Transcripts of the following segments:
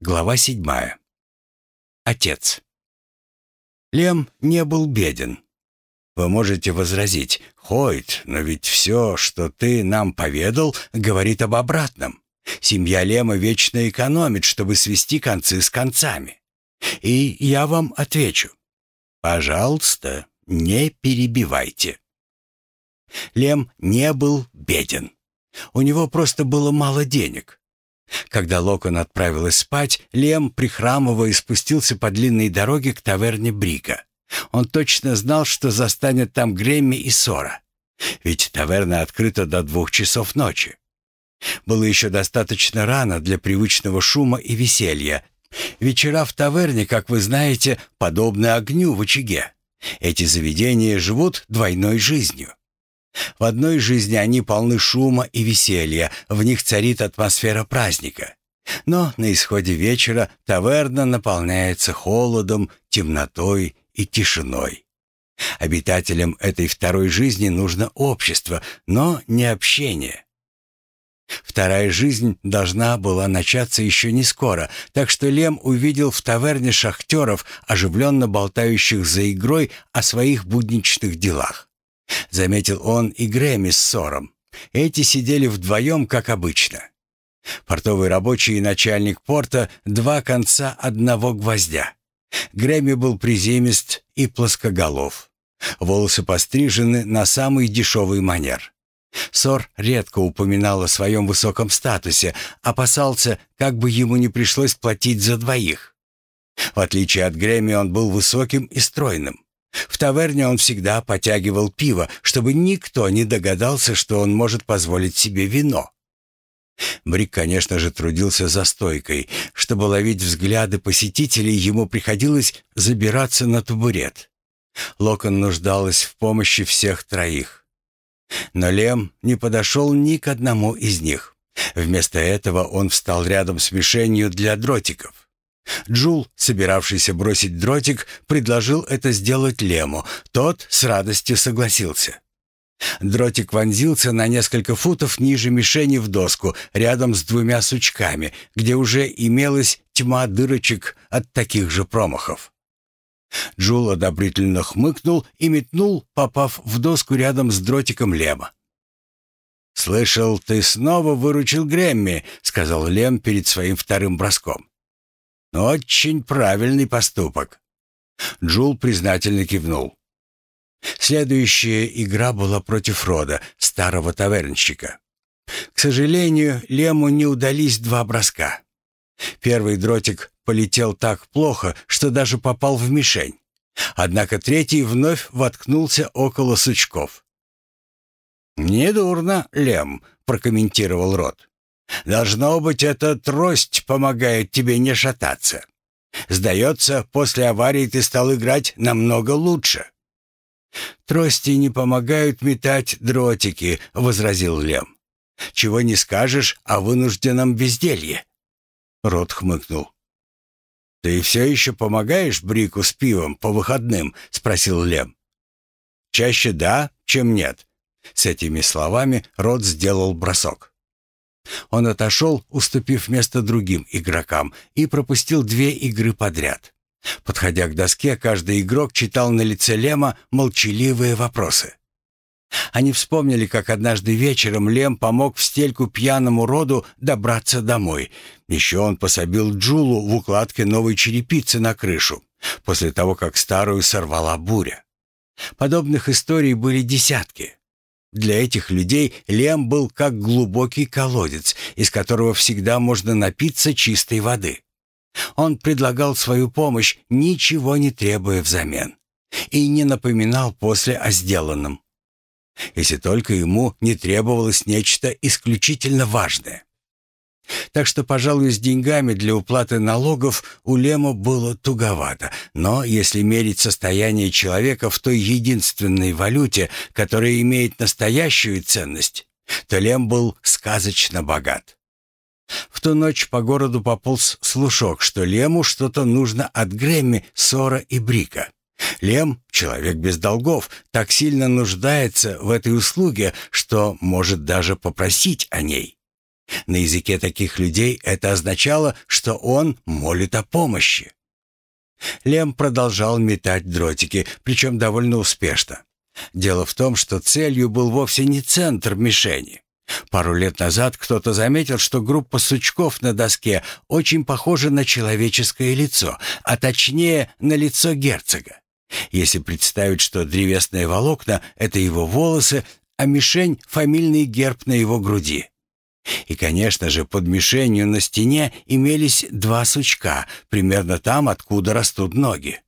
Глава седьмая. Отец. Лем не был беден. Вы можете возразить, Хойт, но ведь все, что ты нам поведал, говорит об обратном. Семья Лема вечно экономит, чтобы свести концы с концами. И я вам отвечу. Пожалуйста, не перебивайте. Лем не был беден. У него просто было мало денег. Когда Локон отправилась спать, Лем, прихрамывая, спустился по длинной дороге к таверне Брика. Он точно знал, что застанет там Грэмми и Сора. Ведь таверна открыта до двух часов ночи. Было еще достаточно рано для привычного шума и веселья. Вечера в таверне, как вы знаете, подобны огню в очаге. Эти заведения живут двойной жизнью. В одной жизни они полны шума и веселья, в них царит атмосфера праздника. Но на исходе вечера таверна наполняется холодом, темнотой и тишиной. Обитателям этой второй жизни нужно общество, но не общение. Вторая жизнь должна была начаться еще не скоро, так что Лем увидел в таверне шахтеров, оживленно болтающих за игрой о своих будничных делах. Заметил он и Грэмми с Сором. Эти сидели вдвоем, как обычно. Портовый рабочий и начальник порта — два конца одного гвоздя. Грэмми был приземист и плоскоголов. Волосы пострижены на самый дешевый манер. Сор редко упоминал о своем высоком статусе, опасался, как бы ему не пришлось платить за двоих. В отличие от Грэмми, он был высоким и стройным. В таверне он всегда потягивал пиво, чтобы никто не догадался, что он может позволить себе вино. Брик, конечно же, трудился за стойкой. Чтобы ловить взгляды посетителей, ему приходилось забираться на табурет. Локон нуждалась в помощи всех троих. Но Лем не подошел ни к одному из них. Вместо этого он встал рядом с мишенью для дротиков. Джул, собиравшийся бросить дротик, предложил это сделать Лему. Тот с радостью согласился. Дротик вонзился на несколько футов ниже мишени в доску, рядом с двумя сучками, где уже имелась тьма дырочек от таких же промахов. Джул одобрительно хмыкнул и метнул, попав в доску рядом с дротиком Лема. «Слышал, ты снова выручил Грэмми», — сказал Лем перед своим вторым броском. «Очень правильный поступок». Джул признательно кивнул. Следующая игра была против Рода, старого тавернщика. К сожалению, Лему не удались два броска. Первый дротик полетел так плохо, что даже попал в мишень. Однако третий вновь воткнулся около сучков. «Недурно, Лем», — прокомментировал Рот. Должно быть, эта трость помогает тебе не шататься. Сдается, после аварии ты стал играть намного лучше». «Трости не помогают метать дротики», — возразил Лем. «Чего не скажешь о вынужденном безделье». Рот хмыкнул. «Ты все еще помогаешь Брику с пивом по выходным?» — спросил Лем. «Чаще да, чем нет». С этими словами Рот сделал бросок. Он отошел, уступив место другим игрокам, и пропустил две игры подряд. Подходя к доске, каждый игрок читал на лице Лема молчаливые вопросы. Они вспомнили, как однажды вечером Лем помог в стельку пьяному роду добраться домой. Еще он пособил Джулу в укладке новой черепицы на крышу, после того, как старую сорвала буря. Подобных историй были десятки. Для этих людей Лем был как глубокий колодец, из которого всегда можно напиться чистой воды. Он предлагал свою помощь, ничего не требуя взамен, и не напоминал после о сделанном. Если только ему не требовалось нечто исключительно важное. Так что, пожалуй, с деньгами для уплаты налогов у Лема было туговато. Но если мерить состояние человека в той единственной валюте, которая имеет настоящую ценность, то Лем был сказочно богат. В ту ночь по городу пополз слушок, что Лему что-то нужно от Грэмми, Сора и Брика. Лем, человек без долгов, так сильно нуждается в этой услуге, что может даже попросить о ней. На языке таких людей это означало, что он молит о помощи. Лем продолжал метать дротики, причем довольно успешно. Дело в том, что целью был вовсе не центр мишени. Пару лет назад кто-то заметил, что группа сучков на доске очень похожа на человеческое лицо, а точнее на лицо герцога. Если представить, что древесные волокна — это его волосы, а мишень — фамильный герб на его груди. И, конечно же, под мишенью на стене имелись два сучка, примерно там, откуда растут ноги.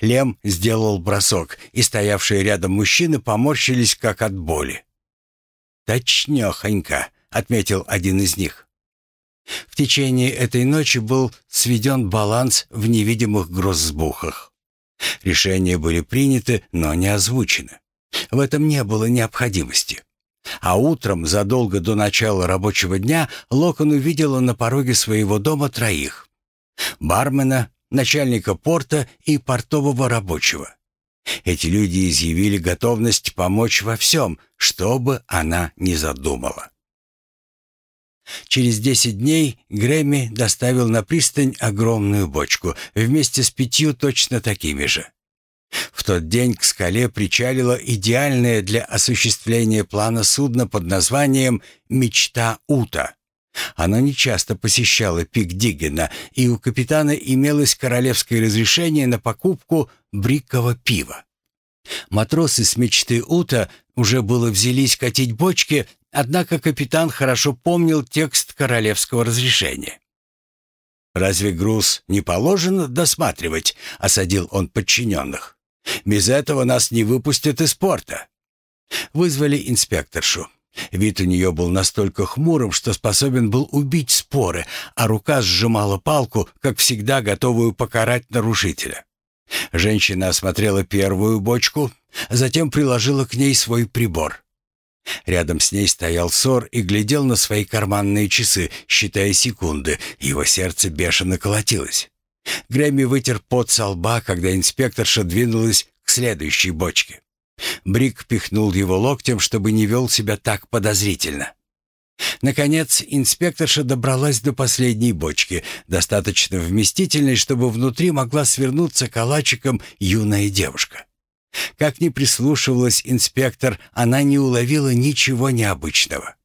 Лем сделал бросок, и стоявшие рядом мужчины поморщились, как от боли. «Точнёхонько», — отметил один из них. В течение этой ночи был сведен баланс в невидимых гроссбухах. Решения были приняты, но не озвучены. В этом не было необходимости. А утром, задолго до начала рабочего дня, Локон увидела на пороге своего дома троих. Бармена, начальника порта и портового рабочего. Эти люди изъявили готовность помочь во всем, что бы она ни задумала. Через десять дней Грэмми доставил на пристань огромную бочку вместе с пятью точно такими же. В тот день к скале причалило идеальное для осуществления плана судно под названием «Мечта Ута». Оно нечасто посещало пик Диггена, и у капитана имелось королевское разрешение на покупку брикового пива. Матросы с мечты Ута уже было взялись катить бочки, однако капитан хорошо помнил текст королевского разрешения. «Разве груз не положено досматривать?» — осадил он подчиненных. «Без этого нас не выпустят из порта». Вызвали инспекторшу. Вид у нее был настолько хмурым, что способен был убить споры, а рука сжимала палку, как всегда готовую покарать нарушителя. Женщина осмотрела первую бочку, затем приложила к ней свой прибор. Рядом с ней стоял Сор и глядел на свои карманные часы, считая секунды. Его сердце бешено колотилось. Грэмми вытер пот со лба, когда инспекторша двинулась к следующей бочке. Брик пихнул его локтем, чтобы не вел себя так подозрительно. Наконец, инспекторша добралась до последней бочки, достаточно вместительной, чтобы внутри могла свернуться калачиком юная девушка. Как ни прислушивалась инспектор, она не уловила ничего необычного.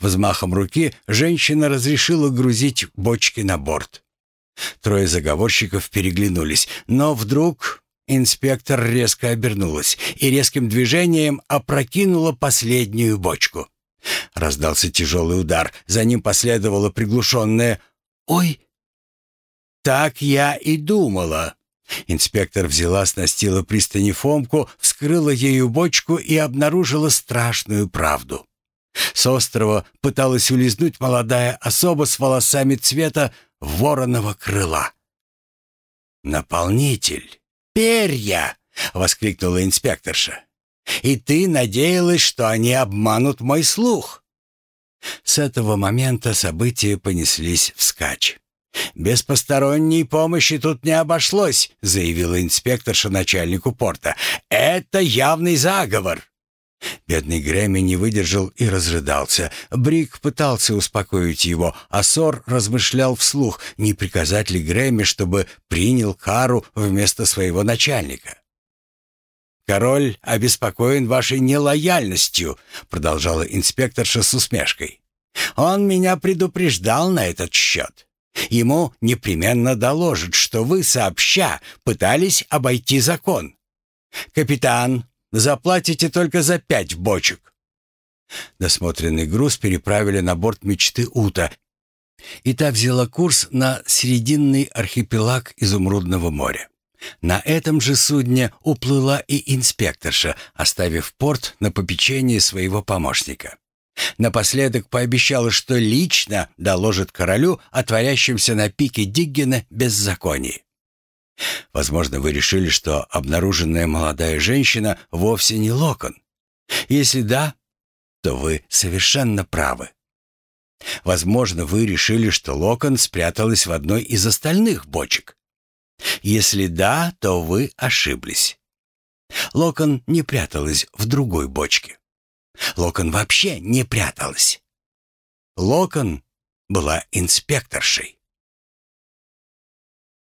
Взмахом руки женщина разрешила грузить бочки на борт. Трое заговорщиков переглянулись, но вдруг инспектор резко обернулась и резким движением опрокинула последнюю бочку. Раздался тяжелый удар, за ним последовало приглушенное «Ой!» «Так я и думала!» Инспектор взяла с настила пристани Фомку, вскрыла ею бочку и обнаружила страшную правду. С острова пыталась улизнуть молодая особа с волосами цвета вороного крыла. «Наполнитель! Перья!» — воскликнула инспекторша. «И ты надеялась, что они обманут мой слух?» С этого момента события понеслись вскачь. «Без посторонней помощи тут не обошлось», — заявила инспекторша начальнику порта. «Это явный заговор». Бедный Грэмми не выдержал и разрыдался. Брик пытался успокоить его, а Сор размышлял вслух, не приказать ли Грэмми, чтобы принял кару вместо своего начальника. «Король обеспокоен вашей нелояльностью», — продолжала инспекторша с усмешкой. «Он меня предупреждал на этот счет. Ему непременно доложат, что вы сообща пытались обойти закон. Капитан, заплатите только за пять бочек». Досмотренный груз переправили на борт мечты Ута, и та взяла курс на серединный архипелаг Изумрудного моря. На этом же судне уплыла и инспекторша, оставив порт на попечение своего помощника. Напоследок пообещала, что лично доложит королю о творящемся на пике Диггена беззаконии. Возможно, вы решили, что обнаруженная молодая женщина вовсе не Локон. Если да, то вы совершенно правы. Возможно, вы решили, что Локон спряталась в одной из остальных бочек. Если да, то вы ошиблись. Локон не пряталась в другой бочке. Локон вообще не пряталась. Локон была инспекторшей.